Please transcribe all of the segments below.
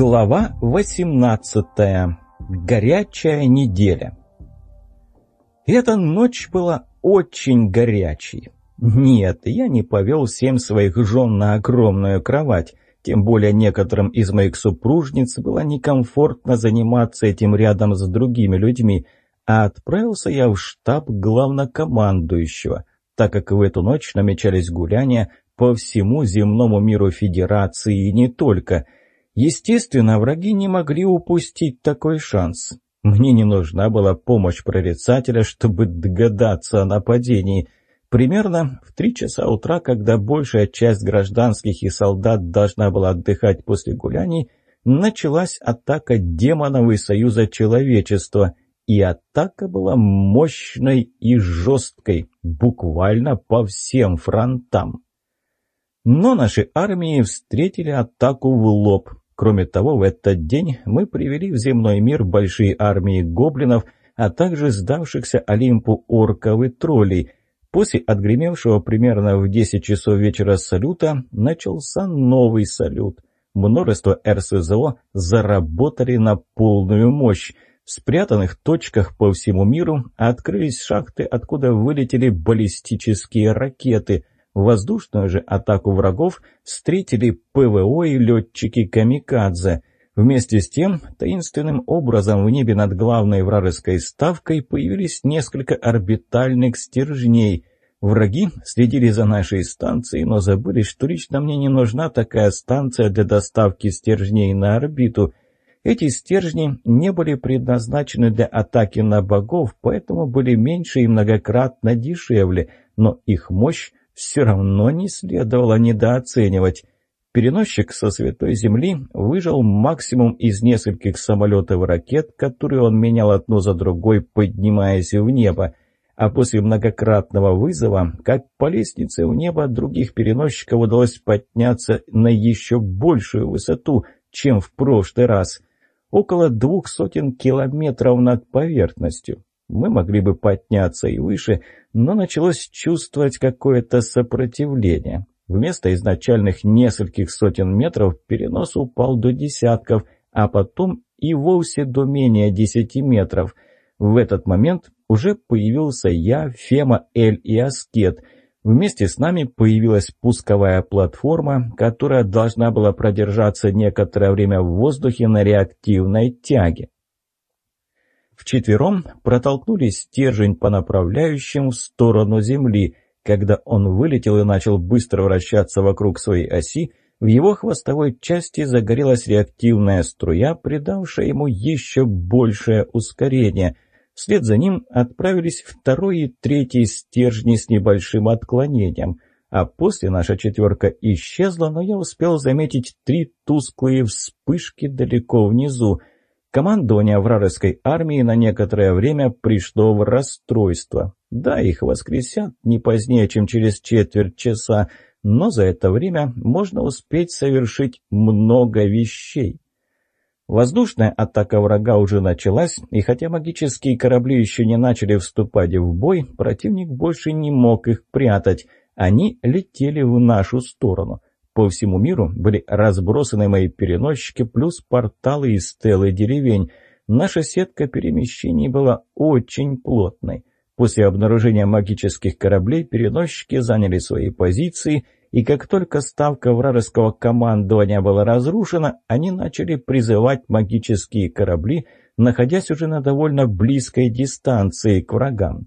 Глава 18. Горячая неделя. Эта ночь была очень горячей. Нет, я не повел семь своих жен на огромную кровать. Тем более некоторым из моих супружниц было некомфортно заниматься этим рядом с другими людьми, а отправился я в штаб главнокомандующего, так как в эту ночь намечались гуляния по всему земному миру Федерации и не только – Естественно, враги не могли упустить такой шанс. Мне не нужна была помощь прорицателя, чтобы догадаться о нападении. Примерно в три часа утра, когда большая часть гражданских и солдат должна была отдыхать после гуляний, началась атака демонов и Союза Человечества. И атака была мощной и жесткой, буквально по всем фронтам. Но наши армии встретили атаку в лоб, Кроме того, в этот день мы привели в земной мир большие армии гоблинов, а также сдавшихся Олимпу орков и троллей. После отгремевшего примерно в 10 часов вечера салюта начался новый салют. Множество РСЗО заработали на полную мощь. В спрятанных точках по всему миру открылись шахты, откуда вылетели баллистические ракеты – Воздушную же атаку врагов встретили ПВО и летчики «Камикадзе». Вместе с тем, таинственным образом в небе над главной вражеской ставкой появились несколько орбитальных стержней. Враги следили за нашей станцией, но забыли, что лично мне не нужна такая станция для доставки стержней на орбиту. Эти стержни не были предназначены для атаки на богов, поэтому были меньше и многократно дешевле, но их мощь все равно не следовало недооценивать. Переносчик со Святой Земли выжил максимум из нескольких самолетов и ракет, которые он менял одну за другой, поднимаясь в небо. А после многократного вызова, как по лестнице в небо, других переносчиков удалось подняться на еще большую высоту, чем в прошлый раз. Около двух сотен километров над поверхностью. Мы могли бы подняться и выше, но началось чувствовать какое-то сопротивление. Вместо изначальных нескольких сотен метров перенос упал до десятков, а потом и вовсе до менее десяти метров. В этот момент уже появился я, Фема, Эль и Аскет. Вместе с нами появилась пусковая платформа, которая должна была продержаться некоторое время в воздухе на реактивной тяге. Вчетвером протолкнули стержень по направляющим в сторону Земли. Когда он вылетел и начал быстро вращаться вокруг своей оси, в его хвостовой части загорелась реактивная струя, придавшая ему еще большее ускорение. Вслед за ним отправились второй и третий стержни с небольшим отклонением. А после наша четверка исчезла, но я успел заметить три тусклые вспышки далеко внизу. Командование вражеской армии на некоторое время пришло в расстройство. Да, их воскресят не позднее, чем через четверть часа, но за это время можно успеть совершить много вещей. Воздушная атака врага уже началась, и хотя магические корабли еще не начали вступать в бой, противник больше не мог их прятать. Они летели в нашу сторону. По всему миру были разбросаны мои переносчики, плюс порталы и стелы деревень. Наша сетка перемещений была очень плотной. После обнаружения магических кораблей переносчики заняли свои позиции, и как только ставка вражеского командования была разрушена, они начали призывать магические корабли, находясь уже на довольно близкой дистанции к врагам.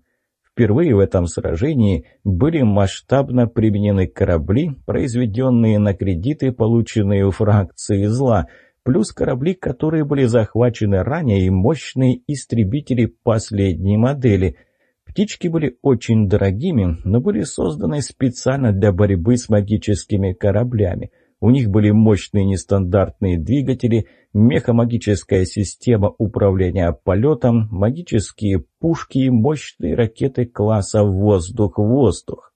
Впервые в этом сражении были масштабно применены корабли, произведенные на кредиты, полученные у фракции зла, плюс корабли, которые были захвачены ранее, и мощные истребители последней модели. Птички были очень дорогими, но были созданы специально для борьбы с магическими кораблями – у них были мощные нестандартные двигатели, мехамагическая система управления полетом, магические пушки и мощные ракеты класса «воздух-воздух».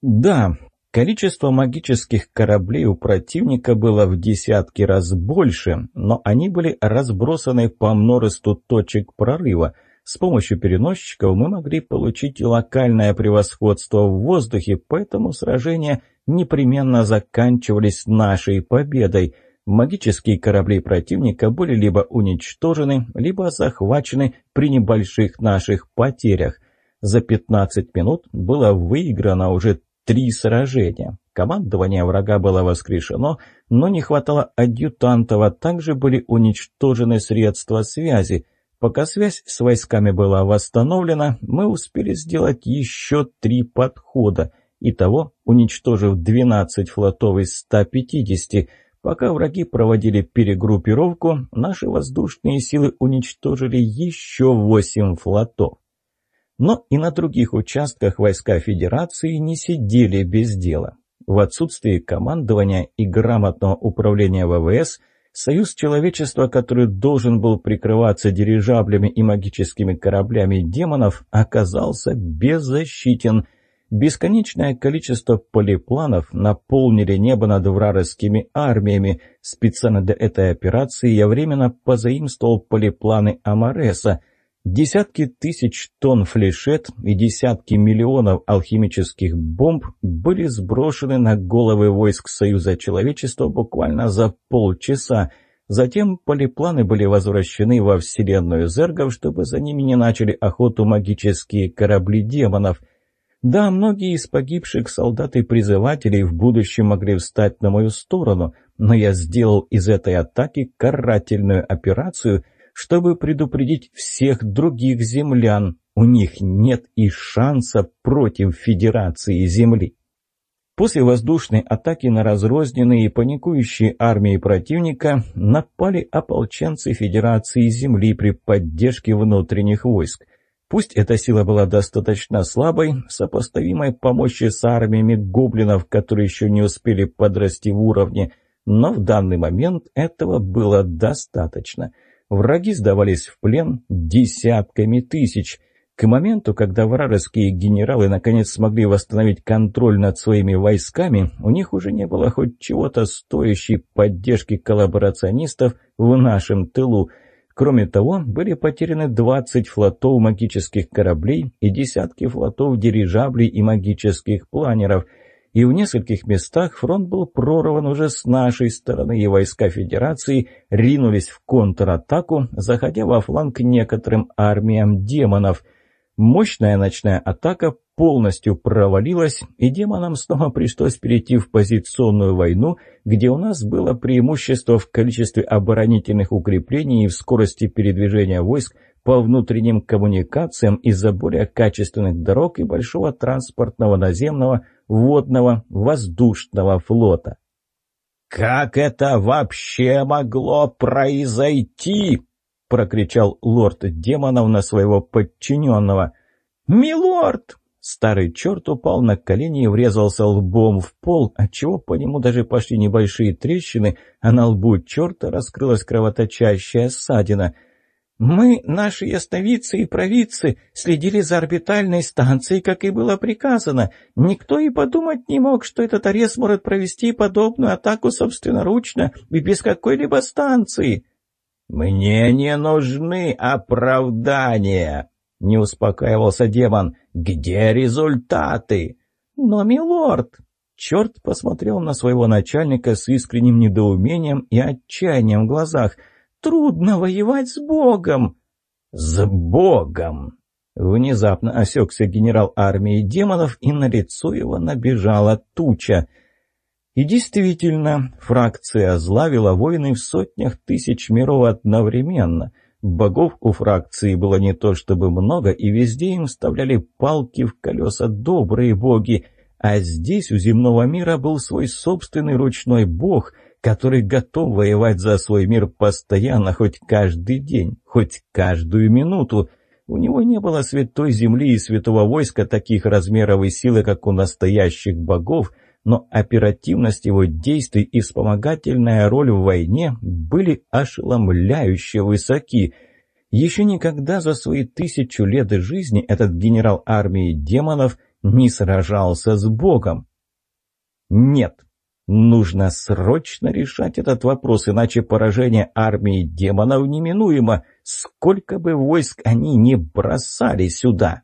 Да, количество магических кораблей у противника было в десятки раз больше, но они были разбросаны по множеству точек прорыва – с помощью переносчиков мы могли получить локальное превосходство в воздухе, поэтому сражения непременно заканчивались нашей победой. Магические корабли противника были либо уничтожены, либо захвачены при небольших наших потерях. За 15 минут было выиграно уже три сражения. Командование врага было воскрешено, но не хватало адъютантов, а также были уничтожены средства связи. Пока связь с войсками была восстановлена, мы успели сделать еще три подхода. Итого, уничтожив 12 флотов из 150, пока враги проводили перегруппировку, наши воздушные силы уничтожили еще 8 флотов. Но и на других участках войска Федерации не сидели без дела. В отсутствии командования и грамотного управления ВВС – Союз человечества, который должен был прикрываться дирижаблями и магическими кораблями демонов, оказался беззащитен. Бесконечное количество полипланов наполнили небо над вражескими армиями. Специально для этой операции я временно позаимствовал полипланы Амареса – Десятки тысяч тонн флешет и десятки миллионов алхимических бомб были сброшены на головы войск Союза Человечества буквально за полчаса. Затем полипланы были возвращены во вселенную зергов, чтобы за ними не начали охоту магические корабли демонов. Да, многие из погибших солдат и призывателей в будущем могли встать на мою сторону, но я сделал из этой атаки карательную операцию – чтобы предупредить всех других землян. У них нет и шанса против Федерации Земли. После воздушной атаки на разрозненные и паникующие армии противника напали ополченцы Федерации Земли при поддержке внутренних войск. Пусть эта сила была достаточно слабой, сопоставимой по мощи с армиями гоблинов, которые еще не успели подрасти в уровне, но в данный момент этого было достаточно – Враги сдавались в плен десятками тысяч. К моменту, когда вражеские генералы наконец смогли восстановить контроль над своими войсками, у них уже не было хоть чего-то стоящей поддержки коллаборационистов в нашем тылу. Кроме того, были потеряны 20 флотов магических кораблей и десятки флотов дирижаблей и магических планеров – и в нескольких местах фронт был прорван уже с нашей стороны, и войска Федерации ринулись в контратаку, заходя во фланг некоторым армиям демонов. Мощная ночная атака полностью провалилась, и демонам снова пришлось перейти в позиционную войну, где у нас было преимущество в количестве оборонительных укреплений и в скорости передвижения войск по внутренним коммуникациям из-за более качественных дорог и большого транспортного наземного водного, воздушного флота. «Как это вообще могло произойти?» — прокричал лорд демонов на своего подчиненного. «Милорд!» Старый черт упал на колени и врезался лбом в пол, отчего по нему даже пошли небольшие трещины, а на лбу черта раскрылась кровоточащая ссадина — мы, наши ясновидцы и провидцы, следили за орбитальной станцией, как и было приказано. Никто и подумать не мог, что этот арест может провести подобную атаку собственноручно и без какой-либо станции. «Мне не нужны оправдания!» — не успокаивался демон. «Где результаты?» «Но, милорд!» Черт посмотрел на своего начальника с искренним недоумением и отчаянием в глазах — трудно воевать с Богом!» «С Богом!» Внезапно осекся генерал армии демонов, и на лицо его набежала туча. И действительно, фракция зла вела войны в сотнях тысяч миров одновременно. Богов у фракции было не то чтобы много, и везде им вставляли палки в колеса добрые боги, а здесь у земного мира был свой собственный ручной бог — который готов воевать за свой мир постоянно, хоть каждый день, хоть каждую минуту. У него не было святой земли и святого войска таких размеров и силы, как у настоящих богов, но оперативность его действий и вспомогательная роль в войне были ошеломляюще высоки. Еще никогда за свои тысячу лет жизни этот генерал армии демонов не сражался с богом. Нет, Нужно срочно решать этот вопрос, иначе поражение армии демонов неминуемо, сколько бы войск они не бросали сюда.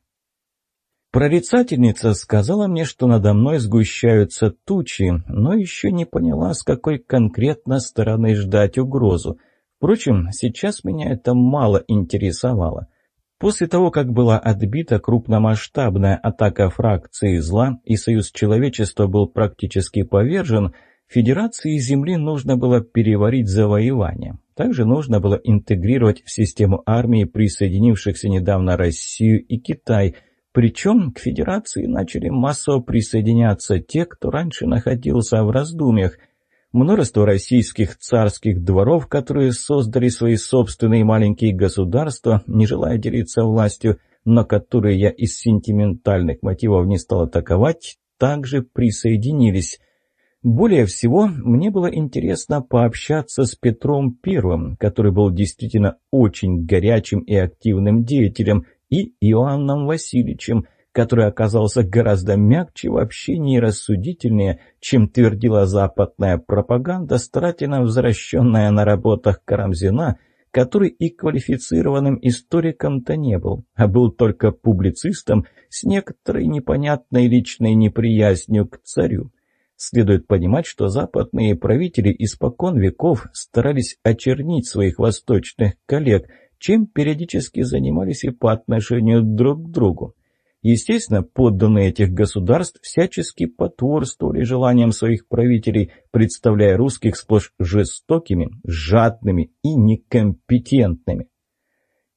Прорицательница сказала мне, что надо мной сгущаются тучи, но еще не поняла, с какой конкретно стороны ждать угрозу. Впрочем, сейчас меня это мало интересовало. После того, как была отбита крупномасштабная атака фракции зла и союз человечества был практически повержен, Федерации Земли нужно было переварить завоевание. Также нужно было интегрировать в систему армии присоединившихся недавно Россию и Китай – причем к Федерации начали массово присоединяться те, кто раньше находился в раздумьях. Множество российских царских дворов, которые создали свои собственные маленькие государства, не желая делиться властью, но которые я из сентиментальных мотивов не стал атаковать, также присоединились. Более всего, мне было интересно пообщаться с Петром Первым, который был действительно очень горячим и активным деятелем – и Иоанном Васильевичем, который оказался гораздо мягче в общении и рассудительнее, чем твердила западная пропаганда, старательно возвращенная на работах Карамзина, который и квалифицированным историком-то не был, а был только публицистом с некоторой непонятной личной неприязнью к царю. Следует понимать, что западные правители испокон веков старались очернить своих восточных коллег – чем периодически занимались и по отношению друг к другу. Естественно, подданные этих государств всячески потворствовали желаниям своих правителей, представляя русских сплошь жестокими, жадными и некомпетентными.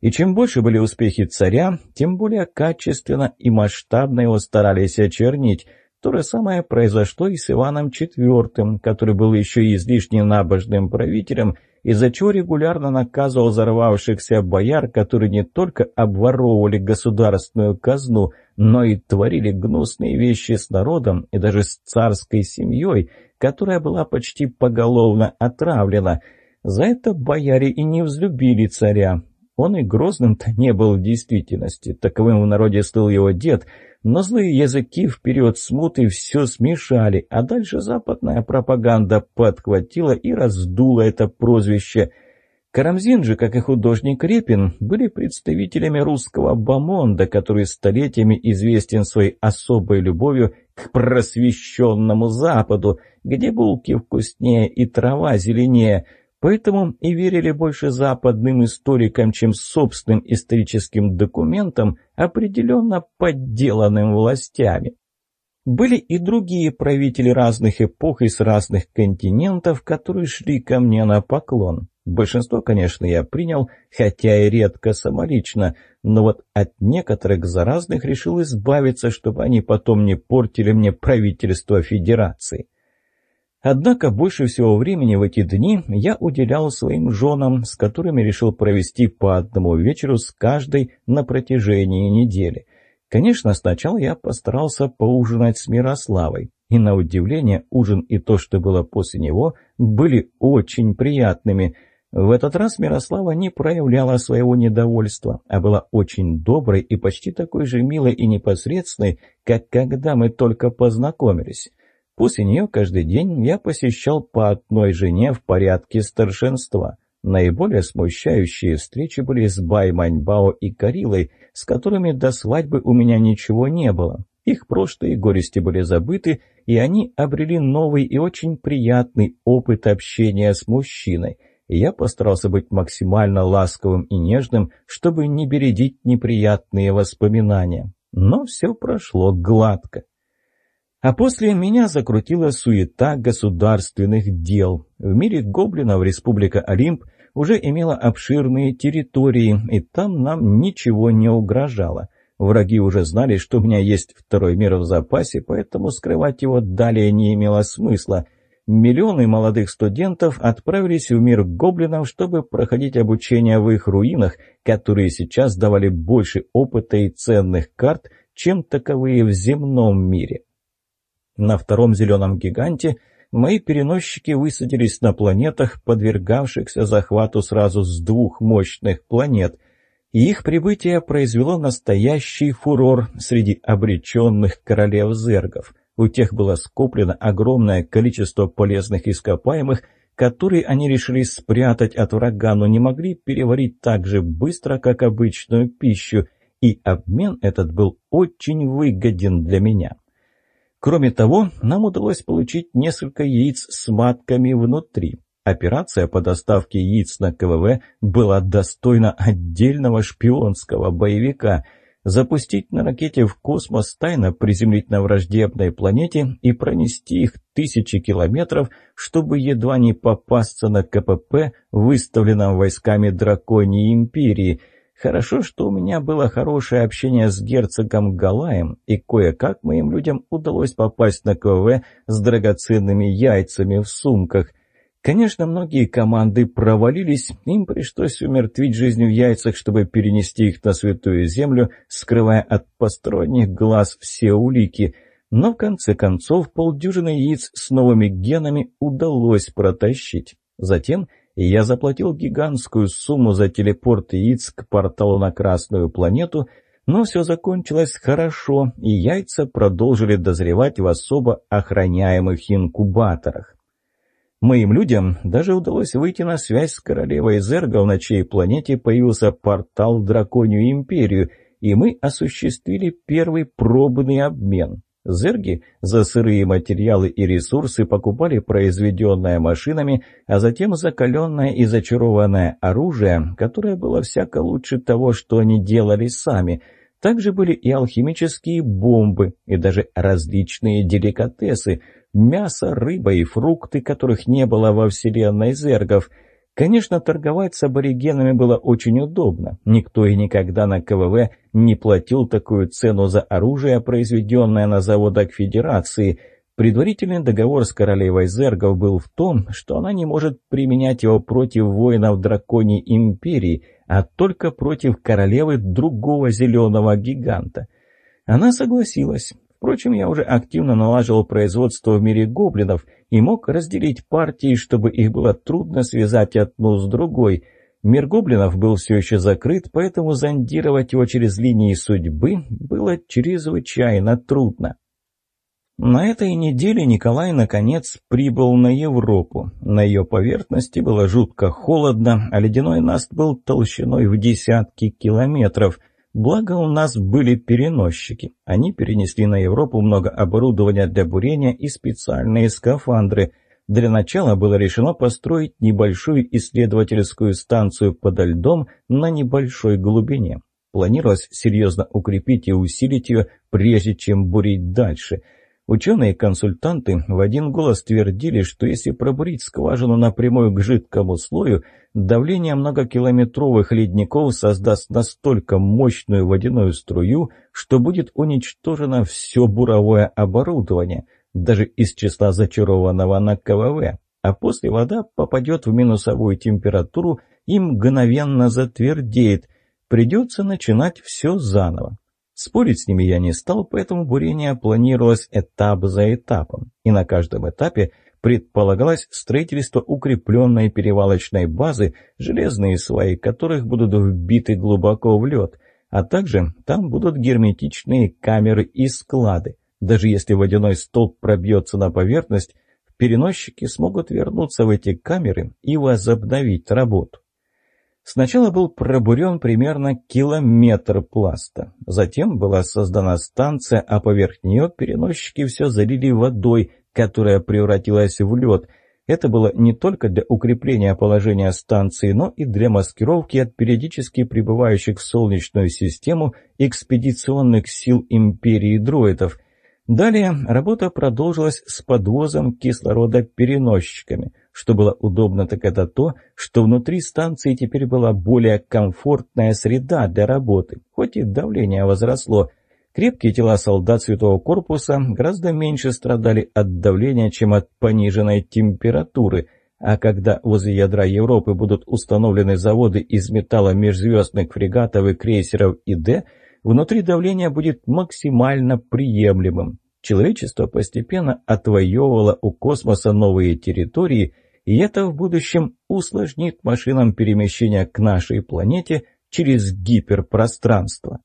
И чем больше были успехи царя, тем более качественно и масштабно его старались очернить. То же самое произошло и с Иваном IV, который был еще и излишне набожным правителем – из-за чего регулярно наказывал взорвавшихся бояр, которые не только обворовывали государственную казну, но и творили гнусные вещи с народом и даже с царской семьей, которая была почти поголовно отравлена. За это бояре и не взлюбили царя. Он и грозным-то не был в действительности, таковым в народе стал его дед – но злые языки в период смуты все смешали, а дальше западная пропаганда подхватила и раздула это прозвище. Карамзин же, как и художник Репин, были представителями русского бомонда, который столетиями известен своей особой любовью к просвещенному Западу, где булки вкуснее и трава зеленее – Поэтому и верили больше западным историкам, чем собственным историческим документам, определенно подделанным властями. Были и другие правители разных эпох и с разных континентов, которые шли ко мне на поклон. Большинство, конечно, я принял, хотя и редко самолично, но вот от некоторых заразных решил избавиться, чтобы они потом не портили мне правительство Федерации. Однако больше всего времени в эти дни я уделял своим женам, с которыми решил провести по одному вечеру с каждой на протяжении недели. Конечно, сначала я постарался поужинать с Мирославой, и на удивление ужин и то, что было после него, были очень приятными. В этот раз Мирослава не проявляла своего недовольства, а была очень доброй и почти такой же милой и непосредственной, как когда мы только познакомились. После нее каждый день я посещал по одной жене в порядке старшинства. Наиболее смущающие встречи были с Байманьбао и Карилой, с которыми до свадьбы у меня ничего не было. Их прошлые горести были забыты, и они обрели новый и очень приятный опыт общения с мужчиной. Я постарался быть максимально ласковым и нежным, чтобы не бередить неприятные воспоминания. Но все прошло гладко. А после меня закрутила суета государственных дел. В мире гоблинов Республика Олимп уже имела обширные территории, и там нам ничего не угрожало. Враги уже знали, что у меня есть второй мир в запасе, поэтому скрывать его далее не имело смысла. Миллионы молодых студентов отправились в мир гоблинов, чтобы проходить обучение в их руинах, которые сейчас давали больше опыта и ценных карт, чем таковые в земном мире. На втором зеленом гиганте мои переносчики высадились на планетах, подвергавшихся захвату сразу с двух мощных планет, и их прибытие произвело настоящий фурор среди обреченных королев зергов. У тех было скоплено огромное количество полезных ископаемых, которые они решили спрятать от врага, но не могли переварить так же быстро, как обычную пищу – и обмен этот был очень выгоден для меня. Кроме того, нам удалось получить несколько яиц с матками внутри. Операция по доставке яиц на КВВ была достойна отдельного шпионского боевика. Запустить на ракете в космос, тайно приземлить на враждебной планете и пронести их тысячи километров, чтобы едва не попасться на КПП, выставленном войсками Драконьей Империи – Хорошо, что у меня было хорошее общение с герцогом Галаем, и кое-как моим людям удалось попасть на КВ с драгоценными яйцами в сумках. Конечно, многие команды провалились, им пришлось умертвить жизнь в яйцах, чтобы перенести их на святую землю, скрывая от посторонних глаз все улики. Но в конце концов полдюжины яиц с новыми генами удалось протащить. Затем я заплатил гигантскую сумму за телепорт яиц к порталу на Красную планету, но все закончилось хорошо, и яйца продолжили дозревать в особо охраняемых инкубаторах. Моим людям даже удалось выйти на связь с королевой Зергов, на чьей планете появился портал в Драконью Империю, и мы осуществили первый пробный обмен. Зерги за сырые материалы и ресурсы покупали произведенное машинами, а затем закаленное и зачарованное оружие, которое было всяко лучше того, что они делали сами – также были и алхимические бомбы, и даже различные деликатесы, мясо, рыба и фрукты, которых не было во вселенной зергов. Конечно, торговать с аборигенами было очень удобно. Никто и никогда на КВВ не платил такую цену за оружие, произведенное на заводах Федерации. Предварительный договор с королевой Зергов был в том, что она не может применять его против воинов Драконьей Империи – а только против королевы другого зеленого гиганта. Она согласилась. Впрочем, я уже активно налаживал производство в мире гоблинов и мог разделить партии, чтобы их было трудно связать одну с другой. Мир гоблинов был все еще закрыт, поэтому зондировать его через линии судьбы было чрезвычайно трудно. На этой неделе Николай наконец прибыл на Европу. На ее поверхности было жутко холодно, а ледяной наст был толщиной в десятки километров. Благо у нас были переносчики. Они перенесли на Европу много оборудования для бурения и специальные скафандры. Для начала было решено построить небольшую исследовательскую станцию подо льдом на небольшой глубине. Планировалось серьезно укрепить и усилить ее, прежде чем бурить дальше – Ученые-консультанты в один голос твердили, что если пробурить скважину напрямую к жидкому слою, давление многокилометровых ледников создаст настолько мощную водяную струю, что будет уничтожено все буровое оборудование, даже из числа зачарованного на КВВ, а после вода попадет в минусовую температуру и мгновенно затвердеет. Придется начинать все заново. Спорить с ними я не стал, поэтому бурение планировалось этап за этапом, и на каждом этапе предполагалось строительство укрепленной перевалочной базы, железные сваи которых будут вбиты глубоко в лед, а также там будут герметичные камеры и склады. Даже если водяной столб пробьется на поверхность, переносчики смогут вернуться в эти камеры и возобновить работу. Сначала был пробурен примерно километр пласта. Затем была создана станция, а поверх нее переносчики все залили водой, которая превратилась в лед. Это было не только для укрепления положения станции, но и для маскировки от периодически прибывающих в Солнечную систему экспедиционных сил Империи дроидов. Далее работа продолжилась с подвозом кислорода переносчиками – что было удобно, так это то, что внутри станции теперь была более комфортная среда для работы, хоть и давление возросло. Крепкие тела солдат Святого Корпуса гораздо меньше страдали от давления, чем от пониженной температуры, а когда возле ядра Европы будут установлены заводы из металла межзвездных фрегатов и крейсеров ИД, внутри давление будет максимально приемлемым. Человечество постепенно отвоевывало у космоса новые территории – и это в будущем усложнит машинам перемещения к нашей планете через гиперпространство.